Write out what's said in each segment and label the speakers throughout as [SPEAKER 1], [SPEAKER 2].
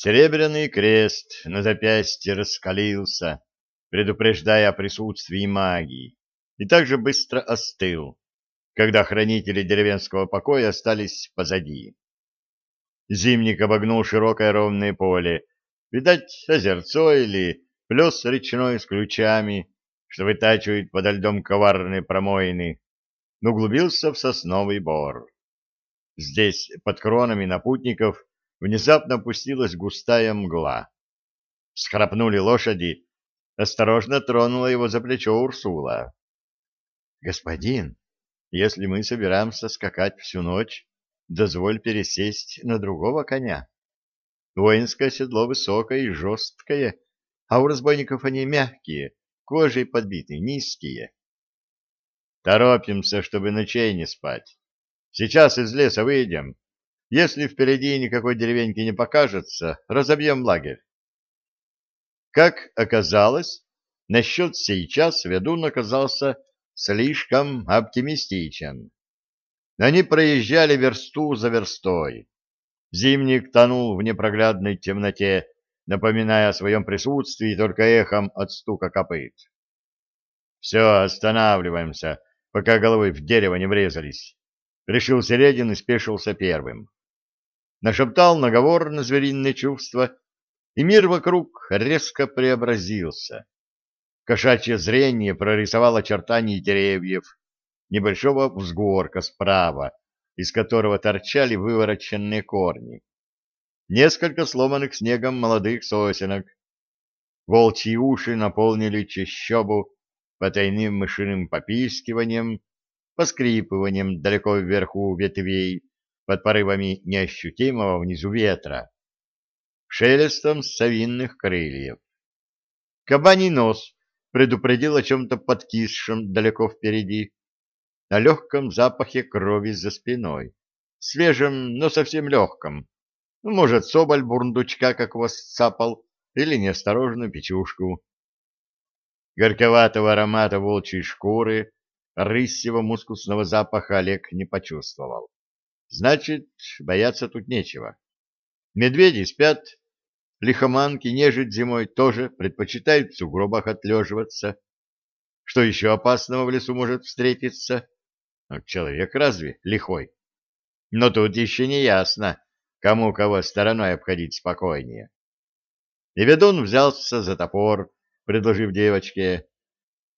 [SPEAKER 1] Серебряный крест на запястье раскалился, предупреждая о присутствии магии, и также быстро остыл, когда хранители деревенского покоя остались позади. Зимник обогнул широкое ровное поле, видать, озерцо или плес речной с ключами, что вытачивает подо льдом коварные промоины, углубился в сосновый бор. Здесь, под кронами напутников, внезапно опустилась густая мгла. Схрапнули лошади, осторожно тронула его за плечо Урсула. — Господин, если мы собираемся скакать всю ночь, дозволь пересесть на другого коня. Воинское седло высокое и жесткое, а у разбойников они мягкие, кожей подбиты, низкие. Торопимся, чтобы ночей не спать. Сейчас из леса выйдем. Если впереди никакой деревеньки не покажется, разобьем лагерь. Как оказалось, насчет сейчас ведун оказался слишком оптимистичен. Они проезжали версту за верстой. Зимник тонул в непроглядной темноте, напоминая о своем присутствии только эхом от стука копыт. «Все, останавливаемся, пока головой в дерево не врезались», — решил Середин и спешился первым. Нашептал наговор на звериное чувство, и мир вокруг резко преобразился. Кошачье зрение прорисовало очертания деревьев, небольшого взгорка справа, из которого торчали вывороченные корни. Несколько сломанных снегом молодых сосенок. Волчьи уши наполнили чащобу потайным мышиным попискиванием, поскрипыванием далеко вверху ветвей под порывами неощутимого внизу ветра, шелестом совинных крыльев. Кабаний нос предупредил о чем-то подкисшем далеко впереди о легком запахе крови за спиной, свежем, но совсем легком. Ну, может, соболь бурундучка как вас цапал, или неосторожную печушку. Горьковатого аромата волчьей шкуры, рысьего мускусного запаха Олег не почувствовал. Значит, бояться тут нечего. Медведи спят, лихоманки нежить зимой тоже предпочитают в сугробах отлеживаться. Что еще опасного в лесу может встретиться? А человек разве лихой? Но тут еще не ясно, кому кого стороной обходить спокойнее. И ведун взялся за топор, предложив девочке,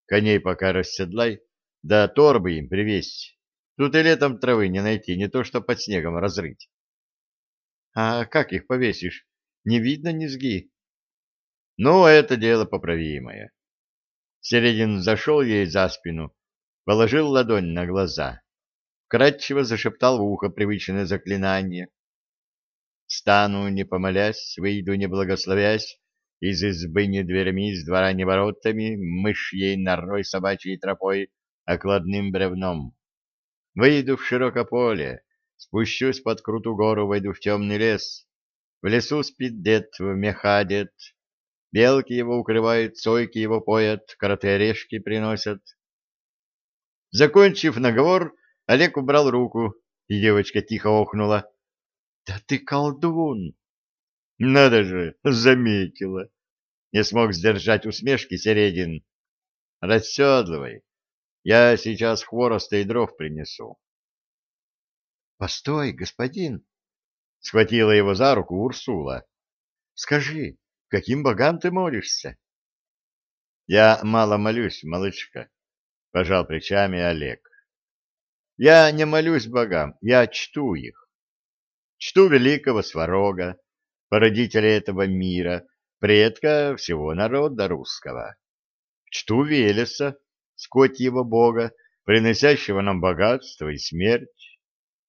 [SPEAKER 1] коней пока расседлай, да торбы им привезть. Тут и летом травы не найти, не то что под снегом разрыть. А как их повесишь? Не видно низги. Ну, это дело поправимое. Середин зашел ей за спину, положил ладонь на глаза. Кратчево зашептал в ухо привычное заклинание. «Стану, не помолясь, выйду, не благословясь, из избы не дверьми, из двора не воротами, мышьей норой собачьей тропой, окладным бревном. Выйду в широкое поле, спущусь под крутую гору, войду в темный лес. В лесу спит дед, в меха одет. Белки его укрывают, сойки его поят, коротые орешки приносят. Закончив наговор, Олег убрал руку, и девочка тихо охнула. — Да ты колдун! — Надо же, заметила. Не смог сдержать усмешки Середин. — Расседлывай. Я сейчас хвороста и дров принесу. — Постой, господин! — схватила его за руку Урсула. — Скажи, каким богам ты молишься? — Я мало молюсь, малышка. — пожал плечами Олег. «Я не молюсь богам, я чту их. Чту великого Сварога, породителя этого мира, предка всего народа русского. Чту Велеса, скотьего бога, приносящего нам богатство и смерть,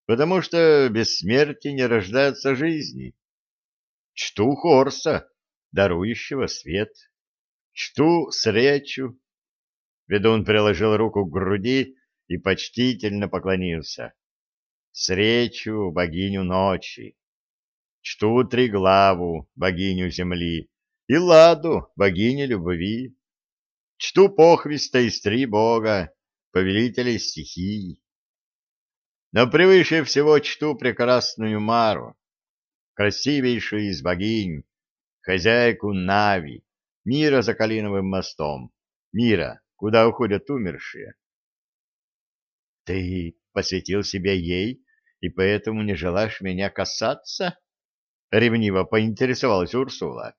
[SPEAKER 1] потому что без смерти не рождается жизни. Чту Хорса, дарующего свет. Чту Сречу, Ведун приложил руку к груди и почтительно поклонился. Сречу богиню ночи, чту Триглаву, богиню земли, и Ладу, богиню любви. Чту похвиста из три бога, повелителей стихий. Но превыше всего чту прекрасную Мару, красивейшую из богинь, хозяйку Нави, мира за Калиновым мостом, мира, куда уходят умершие. Ты посвятил себя ей и поэтому не желаешь меня касаться? Ревниво поинтересовалась Урсула.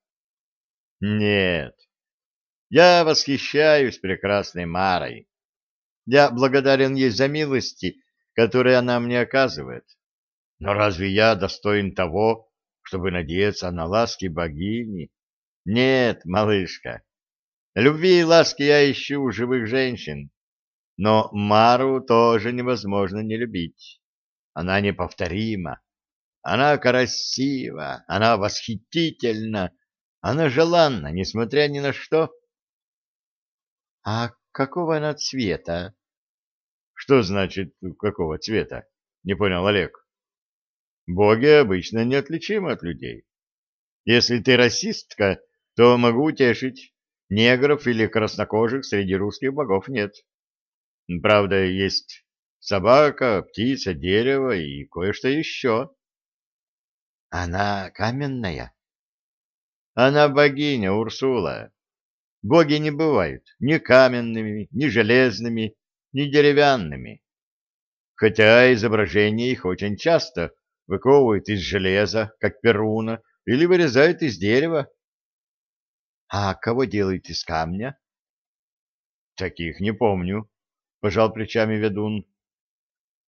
[SPEAKER 1] Нет, я восхищаюсь прекрасной Марой. Я благодарен ей за милости, которые она мне оказывает. Но разве я достоин того, чтобы надеяться на ласки богини? Нет, малышка. Любви и ласки я ищу у живых женщин. Но Мару тоже невозможно не любить. Она неповторима. Она красива, она восхитительна, она желанна, несмотря ни на что. — А какого она цвета? — Что значит «какого цвета»? — не понял Олег. — Боги обычно неотличимы от людей. Если ты расистка, то могу утешить. Негров или краснокожих среди русских богов нет. Правда, есть собака, птица, дерево и кое-что еще. Она каменная? Она богиня Урсула. Боги не бывают ни каменными, ни железными, ни деревянными. Хотя изображения их очень часто выковывают из железа, как перуна, или вырезают из дерева. А кого делают из камня? Таких не помню, пожал плечами ведун.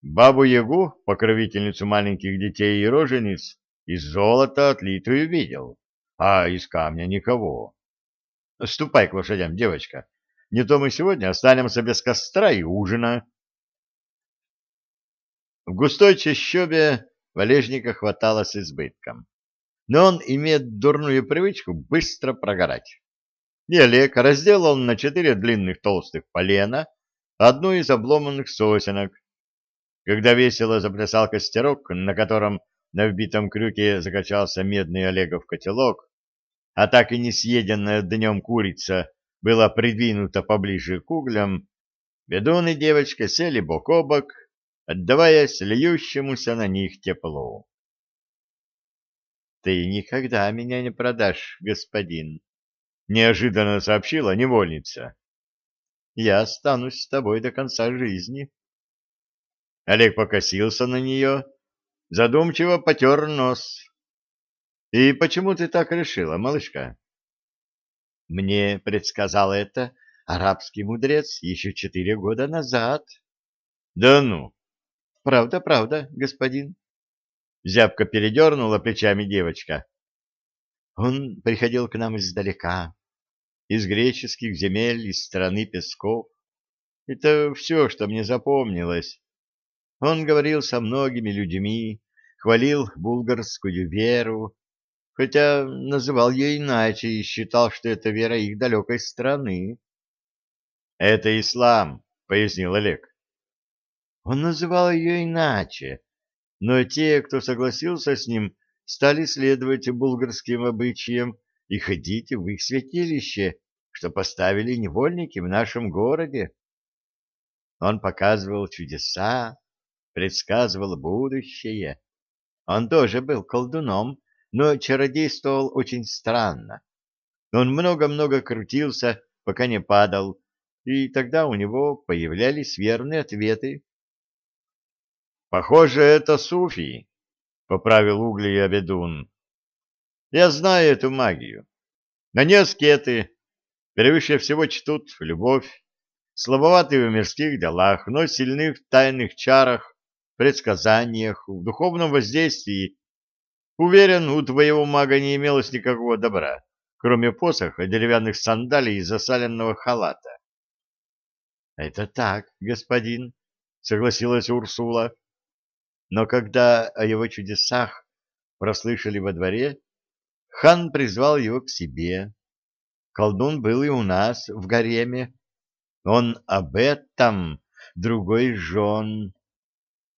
[SPEAKER 1] Бабу-ягу, покровительницу маленьких детей и рожениц, из золота отлитую видел, а из камня никого. Ступай к лошадям, девочка. Не то мы сегодня останемся без костра и ужина. В густой чащобе валежника хватало с избытком. Но он имеет дурную привычку быстро прогорать. И Олег разделал на четыре длинных толстых полена одну из обломанных сосенок, когда весело заплясал костерок, на котором на вбитом крюке закачался медный Олегов котелок, а так и не съеденная днем курица была придвинута поближе к углям, ведун и девочка сели бок о бок, отдаваясь льющемуся на них теплу. — Ты никогда меня не продашь, господин, — неожиданно сообщила невольница. — Я останусь с тобой до конца жизни. — Олег покосился на нее, задумчиво потер нос. — И почему ты так решила, малышка? — Мне предсказал это арабский мудрец еще четыре года назад. — Да ну! — Правда, правда, господин. Зябко передернула плечами девочка. Он приходил к нам издалека, из греческих земель, из страны песков. Это все, что мне запомнилось. Он говорил со многими людьми, хвалил булгарскую веру, хотя называл ее иначе и считал, что это вера их далекой страны. — Это ислам, — пояснил Олег. Он называл ее иначе, но те, кто согласился с ним, стали следовать булгарским обычаям и ходить в их святилище, что поставили невольники в нашем городе. Он показывал чудеса, предсказывал будущее. Он тоже был колдуном, но чародействовал очень странно. Он много-много крутился, пока не падал, и тогда у него появлялись верные ответы. «Похоже, это суфий», — поправил угли Абедун. «Я знаю эту магию. Они аскеты, превыше всего чтут любовь, слабоваты в мирских делах, но сильны в тайных чарах предсказаниях, в духовном воздействии. Уверен, у твоего мага не имелось никакого добра, кроме посоха, деревянных сандалий и засаленного халата. — Это так, господин, — согласилась Урсула. Но когда о его чудесах прослышали во дворе, хан призвал его к себе. Колдун был и у нас в гареме. Он об этом другой жен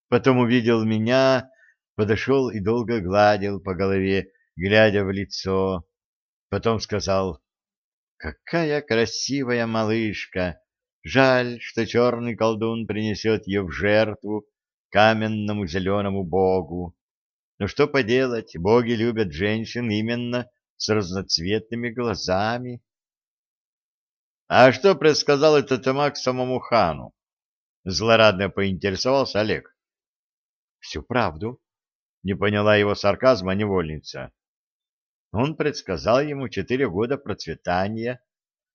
[SPEAKER 1] Потом увидел меня, подошел и долго гладил по голове, глядя в лицо. Потом сказал, «Какая красивая малышка! Жаль, что черный колдун принесет ее в жертву каменному зеленому богу. Но что поделать, боги любят женщин именно с разноцветными глазами. А что предсказал этот маг самому хану? Злорадно поинтересовался Олег. Всю правду. Не поняла его сарказма невольница. Он предсказал ему четыре года процветания,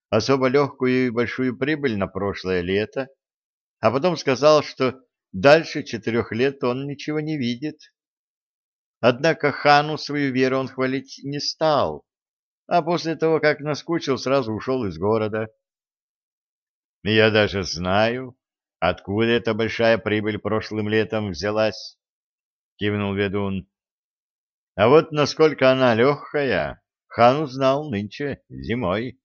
[SPEAKER 1] особо легкую и большую прибыль на прошлое лето, а потом сказал, что дальше четырех лет он ничего не видит. Однако хану свою веру он хвалить не стал, а после того, как наскучил, сразу ушел из города. Я даже знаю, откуда эта большая прибыль прошлым летом взялась, — кивнул ведун. А вот насколько она легкая, хан узнал нынче, зимой.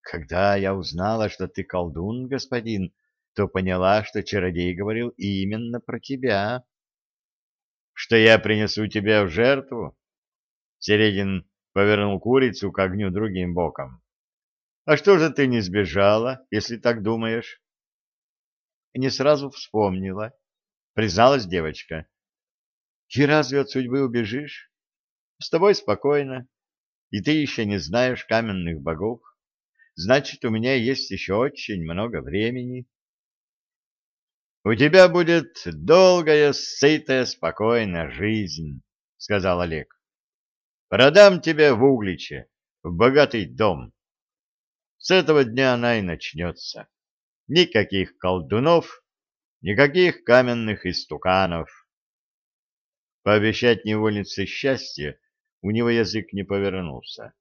[SPEAKER 1] Когда я узнала, что ты колдун, господин, то поняла, что чародей говорил именно про тебя что я принесу тебя в жертву? Середин повернул курицу к огню другим боком. А что же ты не сбежала, если так думаешь? Не сразу вспомнила, призналась девочка. И разве от судьбы убежишь? С тобой спокойно, и ты еще не знаешь каменных богов. Значит, у меня есть еще очень много времени. — У тебя будет долгая, сытая, спокойная жизнь, — сказал Олег. — Продам тебя в Угличе, в богатый дом. С этого дня она и начнется. Никаких колдунов, никаких каменных истуканов. Пообещать невольнице счастье у него язык не повернулся.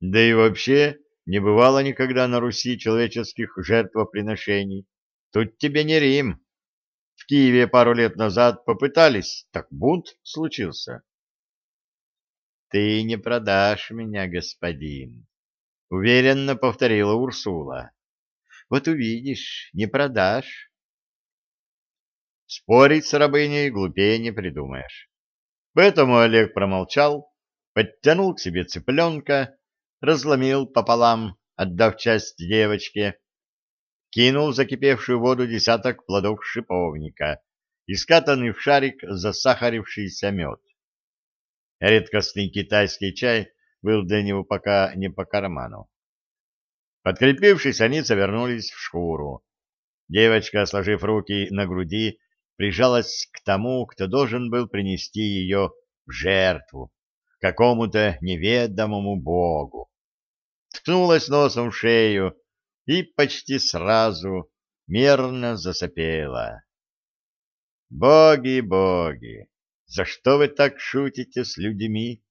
[SPEAKER 1] Да и вообще не бывало никогда на Руси человеческих жертвоприношений. Тут тебе не Рим. В Киеве пару лет назад попытались, так бунт случился. Ты не продашь меня, господин, уверенно повторила Урсула. Вот увидишь, не продашь. Спорить с рабыней глупее не придумаешь. Поэтому Олег промолчал, подтянул к себе цыпленка, разломил пополам, отдав часть девочке, кинул в закипевшую воду десяток плодов шиповника и скатанный в шарик засахарившийся мед. Редкостный китайский чай был для него пока не по карману. Подкрепившись, они завернулись в шкуру. Девочка, сложив руки на груди, прижалась к тому, кто должен был принести ее в жертву, какому-то неведомому богу. Ткнулась носом в шею, и почти сразу мерно засопела. «Боги, боги, за что вы так шутите с людьми?»